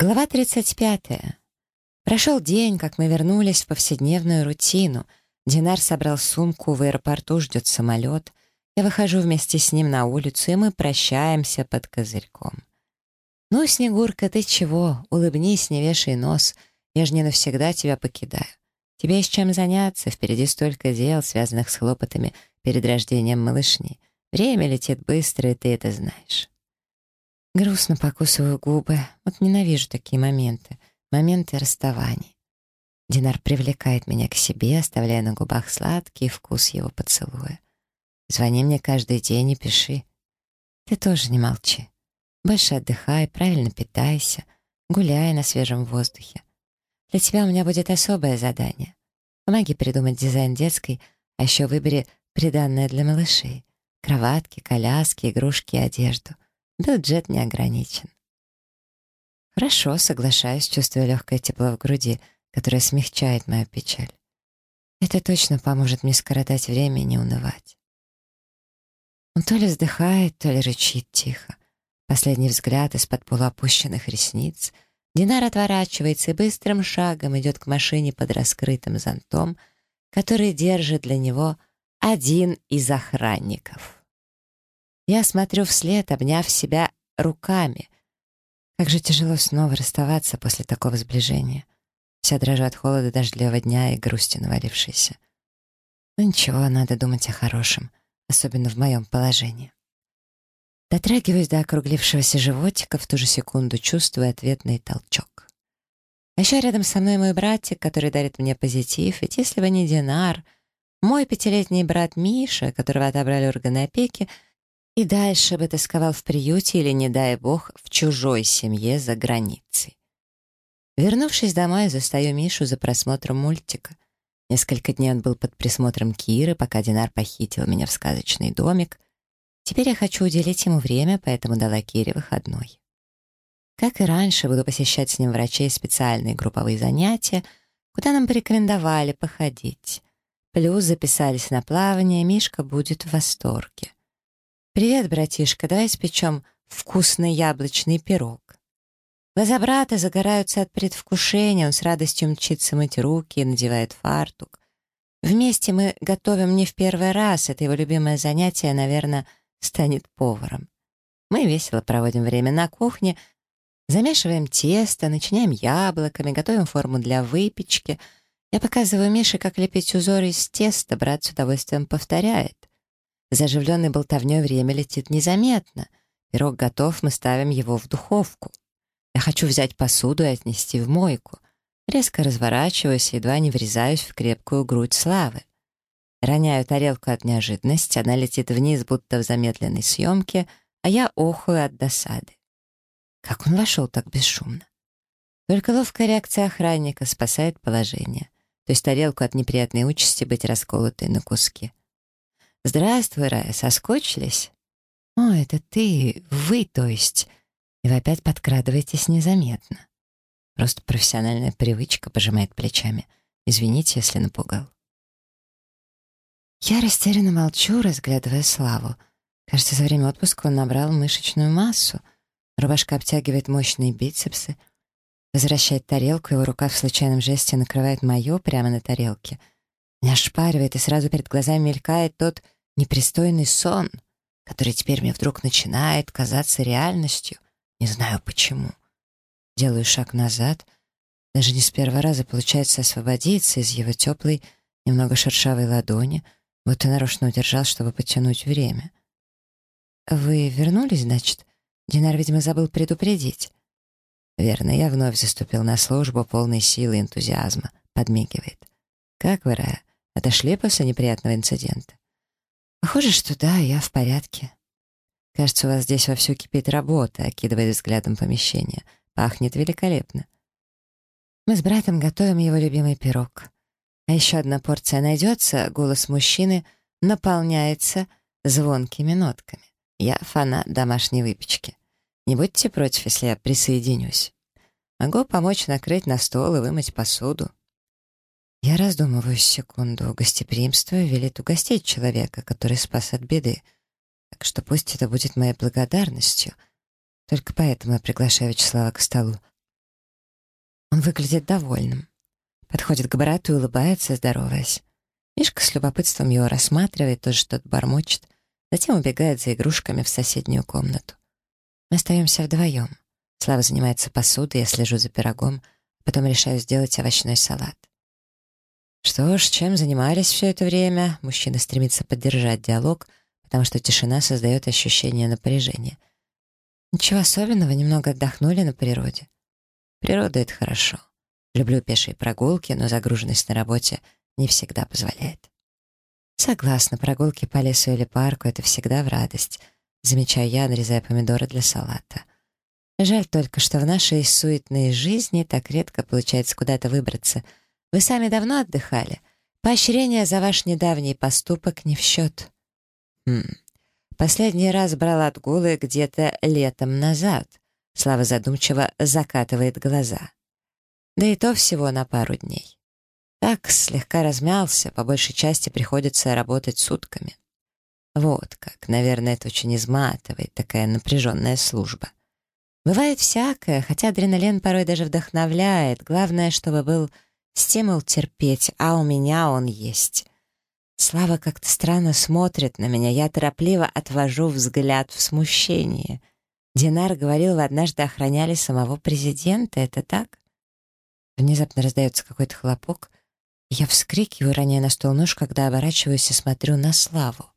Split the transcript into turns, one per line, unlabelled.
Глава 35. Прошел день, как мы вернулись в повседневную рутину. Динар собрал сумку, в аэропорту ждет самолет. Я выхожу вместе с ним на улицу, и мы прощаемся под козырьком. «Ну, Снегурка, ты чего? Улыбнись, не вешай нос. Я же не навсегда тебя покидаю. Тебе есть чем заняться, впереди столько дел, связанных с хлопотами перед рождением малышни. Время летит быстро, и ты это знаешь». Грустно покусываю губы. Вот ненавижу такие моменты. Моменты расставаний. Динар привлекает меня к себе, оставляя на губах сладкий вкус его поцелуя. Звони мне каждый день и пиши. Ты тоже не молчи. Больше отдыхай, правильно питайся, гуляй на свежем воздухе. Для тебя у меня будет особое задание. Помоги придумать дизайн детской, а еще выбери приданное для малышей. Кроватки, коляски, игрушки и одежду — Бюджет не ограничен. Хорошо, соглашаюсь, чувствуя легкое тепло в груди, которое смягчает мою печаль. Это точно поможет мне скоротать время и не унывать. Он то ли вздыхает, то ли рычит тихо. Последний взгляд из-под полуопущенных ресниц. Динар отворачивается и быстрым шагом идет к машине под раскрытым зонтом, который держит для него один из охранников. Я смотрю вслед, обняв себя руками. Как же тяжело снова расставаться после такого сближения. Вся дрожу от холода дождливого дня и грусти навалившейся. Ну, ничего, надо думать о хорошем, особенно в моем положении. Дотрагиваюсь до округлившегося животика, в ту же секунду чувствую ответный толчок. А еще рядом со мной мой братик, который дарит мне позитив, ведь если бы не Динар, мой пятилетний брат Миша, которого отобрали органы опеки, и дальше бы тосковал в приюте или, не дай бог, в чужой семье за границей. Вернувшись домой, застаю Мишу за просмотром мультика. Несколько дней он был под присмотром Киры, пока Динар похитил меня в сказочный домик. Теперь я хочу уделить ему время, поэтому дала Кире выходной. Как и раньше, буду посещать с ним врачей специальные групповые занятия, куда нам порекомендовали походить. Плюс записались на плавание, Мишка будет в восторге. «Привет, братишка, давай испечем вкусный яблочный пирог». Глаза брата загораются от предвкушения, он с радостью мчится мыть руки и надевает фартук. Вместе мы готовим не в первый раз, это его любимое занятие, наверное, станет поваром. Мы весело проводим время на кухне, замешиваем тесто, начинаем яблоками, готовим форму для выпечки. Я показываю Мише, как лепить узоры из теста, брат с удовольствием повторяет. За оживленной болтовней время летит незаметно. Пирог готов, мы ставим его в духовку. Я хочу взять посуду и отнести в мойку. Резко разворачиваюсь, едва не врезаюсь в крепкую грудь славы. Роняю тарелку от неожиданности, она летит вниз, будто в замедленной съемке, а я охую от досады. Как он вошел так бесшумно? Только ловкая реакция охранника спасает положение. То есть тарелку от неприятной участи быть расколотой на куски. «Здравствуй, Рая, соскучились?» «О, это ты, вы, то есть...» И вы опять подкрадываетесь незаметно. Просто профессиональная привычка пожимает плечами. Извините, если напугал. Я растерянно молчу, разглядывая Славу. Кажется, за время отпуска он набрал мышечную массу. Рубашка обтягивает мощные бицепсы. Возвращает тарелку, его рука в случайном жесте накрывает мою прямо на тарелке — меня ошпаривает, и сразу перед глазами мелькает тот непристойный сон, который теперь мне вдруг начинает казаться реальностью. Не знаю почему. Делаю шаг назад. Даже не с первого раза получается освободиться из его теплой, немного шершавой ладони, Вот и нарочно удержал, чтобы подтянуть время. «Вы вернулись, значит?» Динар, видимо, забыл предупредить. «Верно, я вновь заступил на службу полной силы и энтузиазма», — подмигивает. «Как вы, Рая? Отошли после неприятного инцидента? Похоже, что да, я в порядке. Кажется, у вас здесь вовсю кипит работа, окидывая взглядом помещение. Пахнет великолепно. Мы с братом готовим его любимый пирог. А еще одна порция найдется, голос мужчины наполняется звонкими нотками. Я фанат домашней выпечки. Не будьте против, если я присоединюсь. Могу помочь накрыть на стол и вымыть посуду. Я раздумываю секунду. Гостеприимство велит угостить человека, который спас от беды. Так что пусть это будет моей благодарностью. Только поэтому я приглашаю Вячеслава к столу. Он выглядит довольным. Подходит к брату и улыбается, здороваясь. Мишка с любопытством его рассматривает, тоже что-то бормочет, затем убегает за игрушками в соседнюю комнату. Мы остаемся вдвоем. Слава занимается посудой, я слежу за пирогом, потом решаю сделать овощной салат. Что ж, чем занимались все это время? Мужчина стремится поддержать диалог, потому что тишина создает ощущение напряжения. Ничего особенного, немного отдохнули на природе. Природа — это хорошо. Люблю пешие прогулки, но загруженность на работе не всегда позволяет. Согласна, прогулки по лесу или парку — это всегда в радость, замечаю я, нарезая помидоры для салата. Жаль только, что в нашей суетной жизни так редко получается куда-то выбраться. Вы сами давно отдыхали? Поощрение за ваш недавний поступок не в счет. Хм. Последний раз брал отгулы где-то летом назад. Слава задумчиво закатывает глаза. Да и то всего на пару дней. Так, слегка размялся, по большей части приходится работать сутками. Вот как, наверное, это очень изматывает, такая напряженная служба. Бывает всякое, хотя адреналин порой даже вдохновляет. Главное, чтобы был стимул терпеть, а у меня он есть. Слава как-то странно смотрит на меня, я торопливо отвожу взгляд в смущение. Динар говорил, вы однажды охраняли самого президента, это так? Внезапно раздается какой-то хлопок. Я вскрикиваю, роняя на стол нож, когда оборачиваюсь и смотрю на Славу.